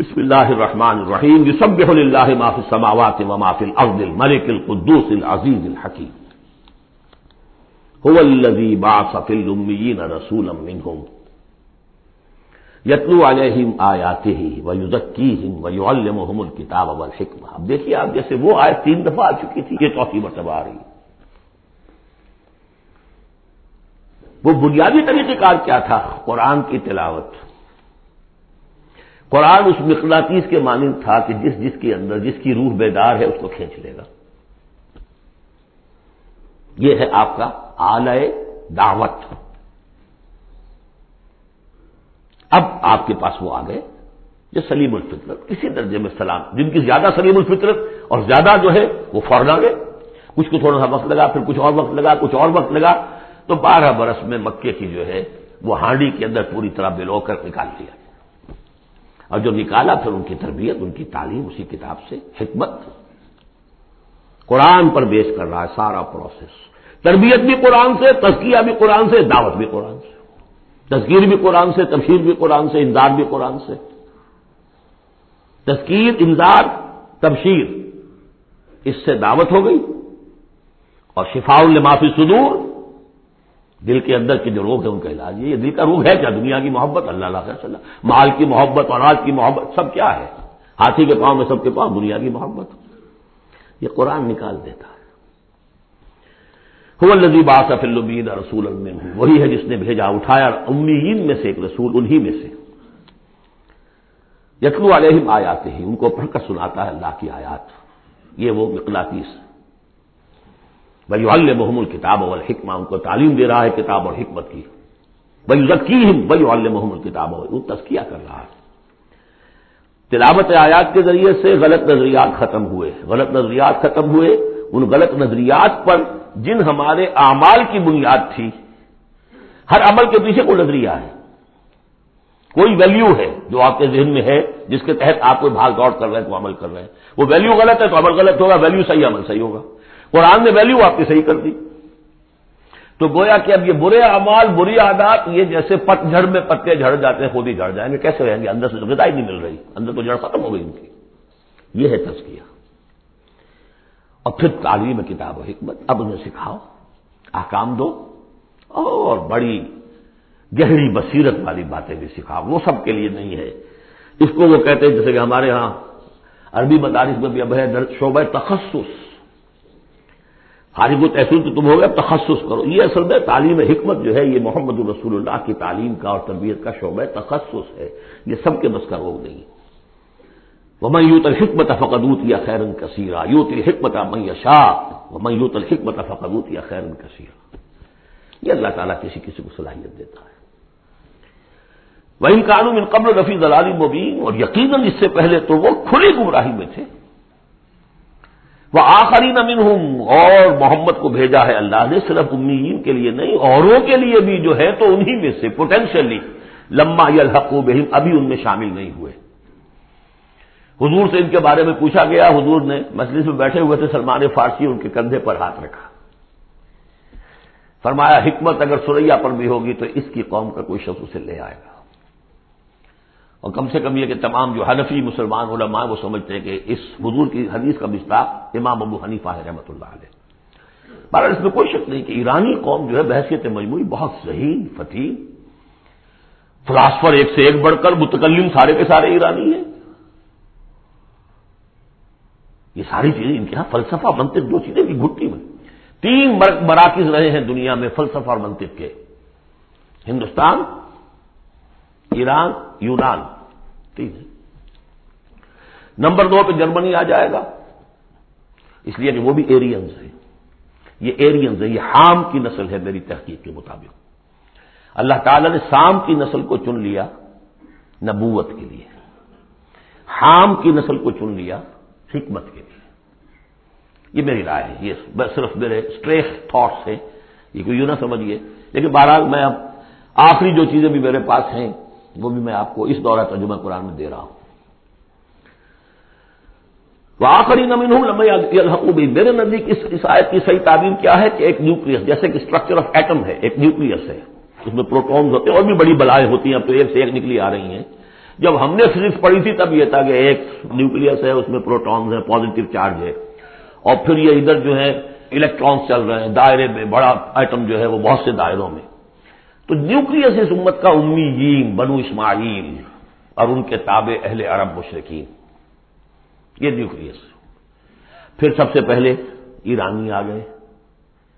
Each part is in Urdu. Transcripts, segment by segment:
بسم اللہ الرحمن الرحیم. یسبح للہ ما فی السماوات و ما فی الارض الملک القدوس العزیز الحکیم. هو الذی بعث فی الامیین رسولا منهم. یتلو علیہم آیاتہ ویزکیہم ویعلمہم الکتاب والحکمہ. اب دیکھیے آپ جیسے وہ آیت تین دفعہ آ چکی تھی، یہ چوتھی مرتبہ آ رہی وہ بنیادی طریقہ کار کیا تھا؟ قرآن کی تلاوت۔ قرآن اس مقناطیس کے مانند تھا کہ جس جس کے اندر جس کی روح بیدار ہے اس کو کھینچ لے گا۔ یہ ہے آپ کا آلائے دعوت۔ اب آپ کے پاس وہ آ گئے جو سلیم الفطرت۔ کسی درجے میں سلام، جن کی زیادہ سلیم الفطرت اور زیادہ جو ہے وہ فوراً آ گئے۔ کچھ کو تھوڑا سا وقت لگا، پھر کچھ اور وقت لگا، کچھ اور وقت لگا۔ تو بارہ برس میں مکے کی جو ہے وہ ہانڈی کے اندر پوری طرح بلو کر نکال دیا۔ اور جو نکالا پھر ان کی تربیت، ان کی تعلیم اسی کتاب سے، حکمت قرآن پر بیس کر رہا ہے، سارا پروسیس تربیت بھی قرآن سے، تزکیہ بھی قرآن سے، دعوت بھی قرآن سے. تذکیر بھی قرآن سے تفہیر بھی قرآن سے انذار بھی قرآن سے. تذکیر انذار تبشیر، اس سے دعوت ہو گئی. اور شفا المافی صدور دل کے اندر کی جو روگ ہے ان کا علاج، یہ دل کا روگ ہے کیا؟ دنیا کی محبت، اللہ اللہ صلی اللہ مال کی محبت اور آج کی محبت، سب کیا ہے؟ ہاتھی کے پاؤں میں سب کے پاؤں، دنیا کی محبت۔ یہ قرآن نکال دیتا ہے۔ لذیب آصف البید رسول ہوں وہی ہے جس نے بھیجا، اٹھایا امیین میں سے ایک رسول، انہی میں سے۔ یتلو علیہم آیات ہی ان کو پڑھ کر سناتا ہے اللہ کی آیات۔ یہ وہ مقلاطیس بھائی محمد الکتاب اور حکمہ ان کو تعلیم دے رہا ہے کتاب اور حکمت کی۔ بھائی ذکی بھائی محمد کتاب وہ تسکیہ کر رہا ہے۔ تلاوت آیات کے ذریعے سے غلط نظریات ختم ہوئے۔ غلط نظریات ختم ہوئے۔ ان غلط نظریات پر جن ہمارے اعمال کی بنیاد تھی، ہر عمل کے پیچھے کوئی نظریہ ہے۔ کوئی ویلیو ہے جو آپ کے ذہن میں ہے، جس کے تحت آپ کوئی بھاگ دوڑ کر رہے ہیں تو عمل کر رہے ہیں۔ وہ ویلیو غلط ہے تو عمل غلط ہوگا ویلیو صحیح عمل صحیح ہوگا۔ قرآن نے ویلیو آپ کی صحیح کر دی۔ تو گویا کہ اب یہ برے اعمال، بری عادات، یہ جیسے پت جھڑ میں پتے جھڑ جاتے ہیں، خود ہی جھڑ جائیں گے۔ کیسے رہیں گے؟ اندر سے تو غذائی نہیں مل رہی۔ اندر تو جڑ ختم ہو گئی ان کی۔ یہ ہے تسکیہ اور پھر تعلیم کتاب و حکمت۔ اب انہیں سکھاؤ آکام دو اور بڑی گہری بصیرت والی باتیں بھی سکھاؤ۔ وہ سب کے لیے نہیں ہے۔ اس کو وہ کہتے ہیں جیسے کہ ہمارے ہاں عربی مدارس میں بھی اب ہے شعبہ تخصص۔ خارج و تحصیل تو تم ہو گیا تخصص کرو۔ یہ اصل میں تعلیم حکمت جو ہے، یہ محمد الرسول اللہ کی تعلیم کا اور تربیت کا شعبہ تخصص ہے۔ یہ سب کے بس کا روگ نہیں وہ میں یوت الحکمت فقدوت یا خیرن کثیرہ یوت الحکمت میں شاہ وہ میں یوت الحکمت فقدوت یا خیرن کثیرہ یہ اللہ تعالیٰ کسی کسی کو صلاحیت دیتا ہے۔ وہ ان قانون قبل رفیع دلالی مبین اور یقیناً اس سے پہلے تو وہ کھلی گمراہی میں تھے۔ وہ آخری نمین ہوں اور محمد کو بھیجا ہے اللہ نے، صرف امیین کے لیے نہیں، اوروں کے لیے بھی جو ہے تو انہی میں سے پوٹینشلی لمبا یا الحق بہم، ابھی ان میں شامل نہیں ہوئے۔ حضور سے ان کے بارے میں پوچھا گیا، حضور نے مجلس میں بیٹھے ہوئے تھے، سلمان فارسی ان کے کندھے پر ہاتھ رکھا۔ فرمایا، حکمت اگر سریا پر بھی ہوگی تو اس کی قوم کا کوئی شخص اسے لے آئے گا۔ اور کم سے کم یہ کہ تمام جو حنفی مسلمان علماء وہ سمجھتے ہیں کہ اس حضور کی حدیث کا مستاق امام ابو حنیفہ ہے، رحمۃ اللہ علیہ۔ بہرحال اس میں کوئی شک نہیں کہ ایرانی قوم جو ہے بحثیت مجموعی بہت ذہین فتح فلاسفر ایک سے ایک بڑھ کر متکلم سارے کے سارے ایرانی ہیں۔ یہ ساری چیزیں ان کے یہاں فلسفہ، منطق دو چیزیں کی گٹی میں تین مراکز رہے ہیں دنیا میں فلسفہ اور منطق کے۔ ہندوستان ایران، یونان، تین ہے نمبر دو پہ جرمنی آ جائے گا۔ اس لیے کہ وہ بھی ایرینز ہیں۔ یہ ایرینز ہے یہ حام کی نسل ہے میری تحقیق کے مطابق۔ اللہ تعالی نے سام کی نسل کو چن لیا نبوت کے لیے۔ حام کی نسل کو چن لیا حکمت کے لیے۔ یہ میری رائے ہے، یہ صرف میرے اسٹریس تھاٹس ہیں۔ یہ کوئی یوں نہ سمجھیے۔ لیکن بہرحال میں اب آخری جو چیزیں بھی میرے پاس ہیں وہ بھی میں آپ کو اس دورہ ترجمہ قرآن میں دے رہا ہوں۔ وہ آخری نمین ہوں لمبے میرے نزدیک اس آیت کی صحیح تعبیر کیا ہے کہ ایک نیوکلس جیسے کہ اسٹرکچر آف ایٹم ہے، ایک نیوکلس ہے۔ اس میں پروٹونز ہوتے ہیں، اور بھی بڑی بلائیں ہوتی ہیں، اب تو ایک سے ایک نکلی آ رہی ہیں۔ جب ہم نے فزکس پڑھی تھی تب یہ تھا کہ ایک نیوکلس ہے، اس میں پروٹونز ہیں پازیٹو چارج ہے۔ اور پھر یہ ادھر جو ہے الیکٹرانس چل رہے ہیں، دائرے میں بڑا آئٹم جو ہے، وہ بہت سے دائروں میں۔ تو نیوکلس اس امت کا امی بنو اسماعیل اور ان کے تابع اہل عرب مشرقین یہ نیوکلس پھر سب سے پہلے ایرانی آ گئے۔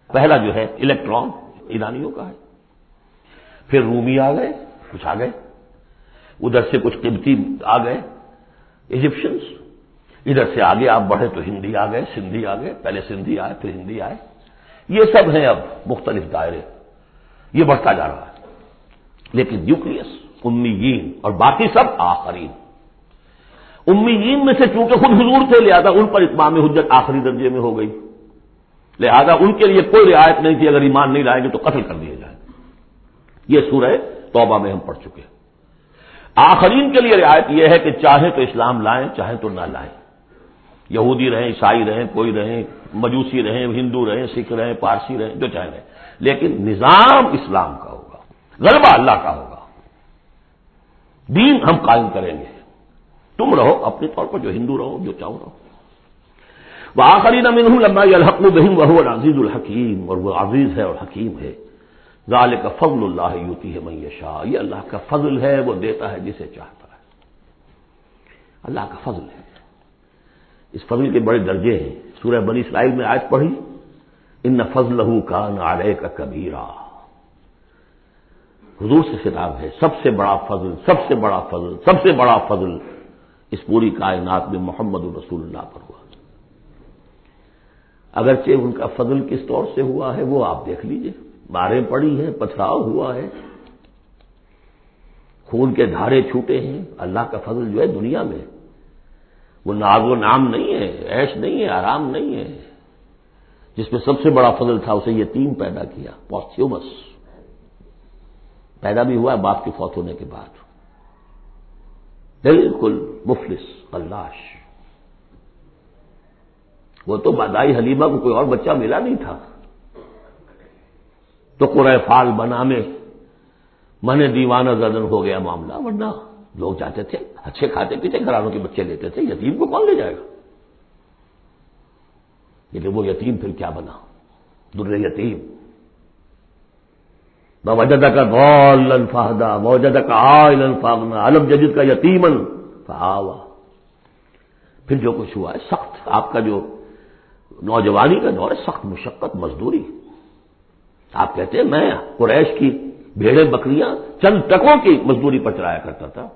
پہلا جو ہے الیکٹران ایرانیوں کا ہے۔ پھر رومی آ گئے، کچھ آ گئے۔ ادھر سے کچھ قیمتی آ گئے۔ ایجپشنس ادھر سے آگے آپ بڑھے تو ہندی آ گئے، سندھی آ گئے۔ پہلے سندھی آئے، پھر ہندی آئے۔ یہ سب ہیں اب مختلف دائرے۔ یہ بڑھتا جا رہا ہے۔ لیکن نیوکلس امیین، اور باقی سب آخرین۔ امیین میں سے چونکہ خود حضور تھے، لہذا ان پر اتمام حجت آخری درجے میں ہو گئی۔ لہذا ان کے لیے کوئی رعایت نہیں تھی، اگر ایمان نہیں لائیں گے تو قتل کر دیے جائیں۔ یہ سورہ توبہ میں ہم پڑھ چکے آخرین کے لیے رعایت یہ ہے کہ چاہے تو اسلام لائیں چاہے تو نہ لائیں۔ یہودی رہیں، عیسائی رہیں، کوئی رہیں، مجوسی رہیں، ہندو رہیں، سکھ رہیں، پارسی رہیں، جو چاہے رہیں۔ لیکن نظام اسلام کا ہوگا، غلبہ اللہ کا ہوگا۔ دین ہم قائم کریں گے۔ تم رہو اپنے طور پر، جو ہندو رہو، جو چاہو رہو۔ وہ آخری نمین لمبا الحق بہم وہ عزیز الحکیم، اور وہ عزیز ہے اور حکیم ہے۔ ظال کا فضل اللہ یوتی ہے میشا یہ اللہ کا فضل ہے، وہ دیتا ہے جسے چاہتا ہے۔ اللہ کا فضل ہے۔ اس فضل کے بڑے درجے ہیں۔ سورہ بنی اسرائیل میں آج پڑھی۔ ان فضل کا نارے کا کبیرا۔ حضور سے خطاب ہے، سب سے بڑا فضل، سب سے بڑا فضل، سب سے بڑا فضل اس پوری کائنات میں محمد الرسول اللہ پر ہوا۔ اگرچہ ان کا فضل کس طور سے ہوا ہے، وہ آپ دیکھ لیجیے۔ باریں پڑی ہیں، پتھراؤ ہوا ہے۔ خون کے دھارے چھوٹے ہیں۔ اللہ کا فضل جو ہے دنیا میں، وہ ناز و نام نہیں ہے ایش نہیں ہے، آرام نہیں ہے۔ جس میں سب سے بڑا فضل تھا، اسے یتیم پیدا کیا پوسٹیومس پیدا بھی ہوا ہے، باپ کی فوت ہونے کے بعد۔ بالکل مفلس کلاش وہ تو بدائی حلیمہ کو کوئی اور بچہ ملا نہیں تھا۔ تو قرآ فال بنا میں من دیوانہ زدن ہو گیا معاملہ، ورنہ لوگ جاتے تھے، اچھے کھاتے پیتے، گھرانوں کے بچے لیتے تھے، یتیم کو کون لے جائے گا؟ لیکن وہ یتیم پھر کیا بنا؟ در یتیم۔ وجد کا غول فہدا وجد کا آئل فاغنا، علم جدید کا یتیمن فہاوا پھر جو کچھ ہوا ہے، سخت۔ آپ کا جو نوجوانی کا دور ہے، سخت مشقت، مزدوری۔ آپ کہتے ہیں، میں قریش کی بھیڑے بکریاں چند ٹکوں کی مزدوری پر چلایا کرتا تھا۔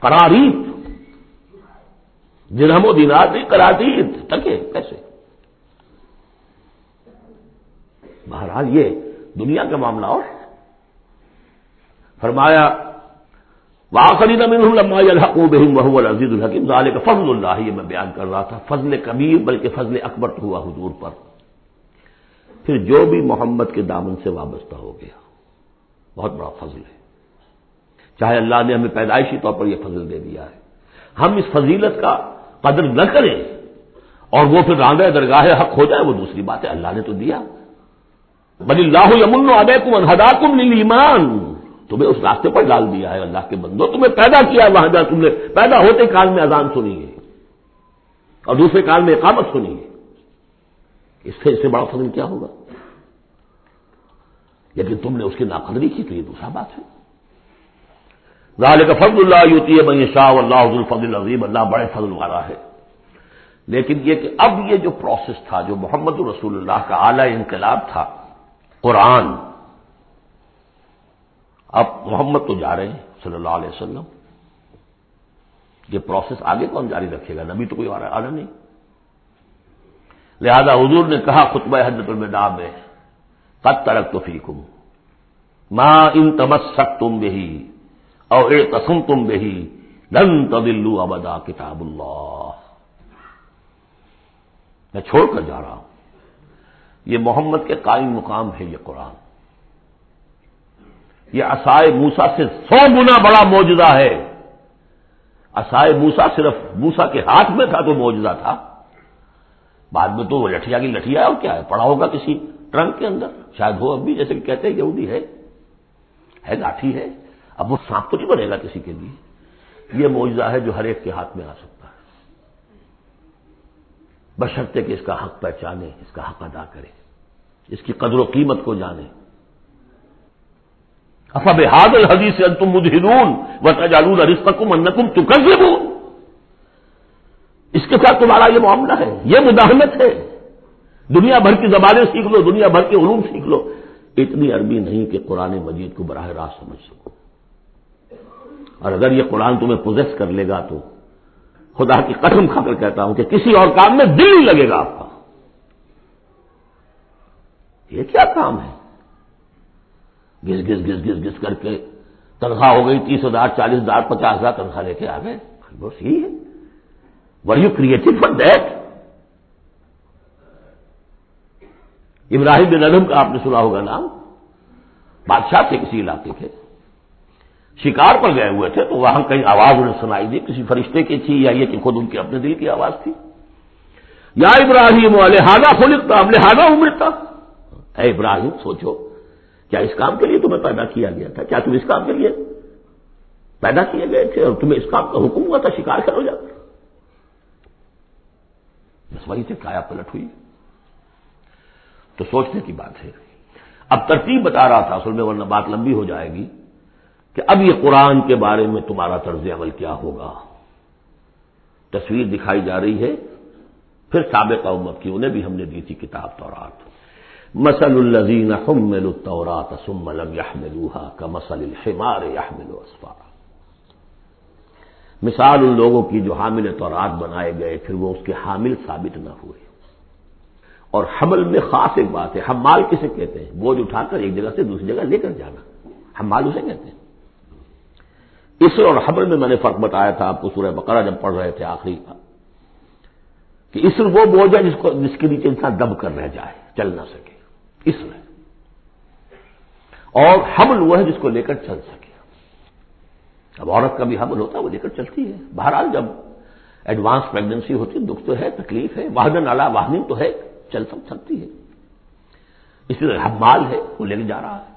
قراری درہم و دینار نہیں کراتی ٹکے کیسے بہرحال یہ دنیا کا معاملہ اور فرمایا واخری لما الحق بہم الحکیم ظال کا فضل اللہ یہ میں بیان کر رہا تھا۔ فضل کبیر، بلکہ فضل اکبر ہوا حضور پر۔ پھر جو بھی محمد کے دامن سے وابستہ ہو گیا، بہت بڑا فضل ہے۔ چاہے اللہ نے ہمیں پیدائشی طور پر یہ فضل دے دیا ہے۔ ہم اس فضیلت کا قدر نہ کریں اور وہ پھر راندہ درگاہ حق ہو جائے، وہ دوسری بات ہے۔ اللہ نے تو دیا۔ بلی اللہ یمن ادے کم انہدا کم ایمان تمہیں اس راستے پر ڈال دیا ہے اللہ کے بندو تمہیں پیدا کیا وہاں جا تم نے پیدا ہوتے کال میں اذان سنی ہے۔ اور دوسرے کال میں اقامت سنی ہے۔ اس سے اس سے بڑا فضل کیا ہوگا؟ لیکن تم نے اس کی ناقدری کی تو یہ دوسرا بات ہے۔ کا فضل اللہ یوتی ہے بنی شاہ اللہ الفضل عظیم اللہ بڑے فضل والا ہے۔ لیکن یہ کہ اب یہ جو پروسیس تھا، جو محمد رسول اللہ کا اعلی انقلاب تھا قرآن۔ اب محمد تو جا رہے ہیں، صلی اللہ علیہ وسلم۔ یہ پروسیس آگے کون جاری رکھے گا؟ نبی تو کوئی آ آنا نہیں۔ لہذا حضور نے کہا، خطبہ حضرت الوداع میں، قد ترک تو فیکم۔ ماں ان تمسک تم بہی اور اے قسم تم بہی لن تدلو ابدا کتاب اللہ۔ میں چھوڑ کر جا رہا ہوں۔ یہ محمد کے قائم مقام ہے یہ قرآن۔ یہ اسائے موسا سے سو گنا بڑا موجودہ ہے۔ اسائے موسا صرف موسا کے ہاتھ میں تھا تو موجودہ تھا۔ بعد میں تو وہ لٹھیا کی لٹھیا ہے اور کیا ہے؟ پڑا ہوگا کسی ٹرنک کے اندر۔ شاید ہو اب بھی جیسے کہ کہتے ہیں یہودی ہے۔ ہے لاٹھی ہے۔ اب وہ سانپ تو نہیں بنے گا کسی کے لیے۔ یہ معجزہ ہے جو ہر ایک کے ہاتھ میں آ سکتا بشرطے کہ اس کا حق پہچانے، اس کا حق ادا کرے، اس کی قدر و قیمت کو جانے۔ افب حاد الحدیث تم مجھرون و تجالون رسکم انکم تو اس کے ساتھ تمہارا یہ معاملہ ہے، یہ مداحمت ہے۔ دنیا بھر کی زبانیں سیکھ لو، دنیا بھر کے علوم سیکھ لو۔ اتنی عربی نہیں کہ قرآن مجید کو براہ راست سمجھ سکو۔ اور اگر یہ قرآن تمہیں پوزیس کر لے گا تو خدا کی قسم کھا کر کہتا ہوں کہ کسی اور کام میں دل نہیں لگے گا آپ کا۔ یہ کیا کام ہے؟ گس گس گس گس گس کر کے تنخواہ ہو گئی تیس ہزار، چالیس ہزار، پچاس ہزار، تنخواہ لے کے آ گئے۔ بس یہی ہے۔ Were you creative for that Ibrahim بن ادم کا آپ نے سنا ہوگا نام۔ بادشاہ تھے کسی علاقے کے۔ شکار پر گئے ہوئے تھے تو وہاں کہیں آواز انہیں سنائی دی، کسی فرشتے کی تھی یا یہ کہ خود ان کے اپنے دل کی آواز تھی۔ یا ابراہیم لہٰذا خلقتا، اب لہٰذا عمرتا اے ابراہیم، سوچو، کیا اس کام کے لیے تمہیں پیدا کیا گیا تھا؟ کیا تم اس کام کے لیے پیدا کیے گئے تھے اور تمہیں اس کام کا حکم ہوا تھا؟ شکار کرو جا کر بس وہی سے کایا پلٹ ہوئی۔ تو سوچنے کی بات ہے۔ اب ترتیب بتا رہا تھا، اصل میں ورنہ بات لمبی ہو جائے گی۔ کہ اب یہ قرآن کے بارے میں تمہارا طرز عمل کیا ہوگا۔ تصویر دکھائی جا رہی ہے۔ پھر سابق امت کی انہیں بھی ہم نے دی تھی کتاب تورات۔ مسل الزین حمل التورات ثم لم يحملوها كمثل الحمار يحمل اسفارا مثال ان لوگوں کی جو حامل تورات بنائے گئے، پھر وہ اس کے حامل ثابت نہ ہوئے۔ اور حمل میں خاص ایک بات ہے، حمال کسے کہتے ہیں؟ بوجھ اٹھا کر ایک جگہ سے دوسری جگہ لے کر جانا۔ حمال اسے کہتے ہیں۔ اسر اور حمل میں میں نے فرق بتایا تھا، آپ کو سورہ بقرہ جب پڑھ رہے تھے آخری کا کہ اسر وہ بوجھ ہے جس کو جس کے نیچے انسان دب کر رہ جائے، چل نہ سکے۔ اسر ہے اور حمل وہ ہے جس کو لے کر چل سکے۔ اب عورت کا بھی حمل ہوتا ہے، وہ لے کر چلتی ہے۔ بہرحال جب ایڈوانس پریگنسی ہوتی ہے، دکھ تو ہے، تکلیف ہے واہدن نالا واہنی تو ہے، چل سک سکتی ہے۔ اس لیے حمال ہے، وہ لے کے جا رہا ہے۔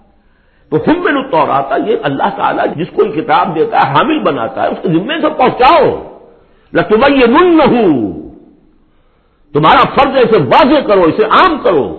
تو ہم میں طور آتا یہ اللہ تعالیٰ جس کو کتاب دیتا ہے، حامل بناتا ہے، اس کے ذمے سے پہنچاؤ۔ لطمئی من نہ تمہارا فرض ہے اسے واضح کرو، اسے عام کرو۔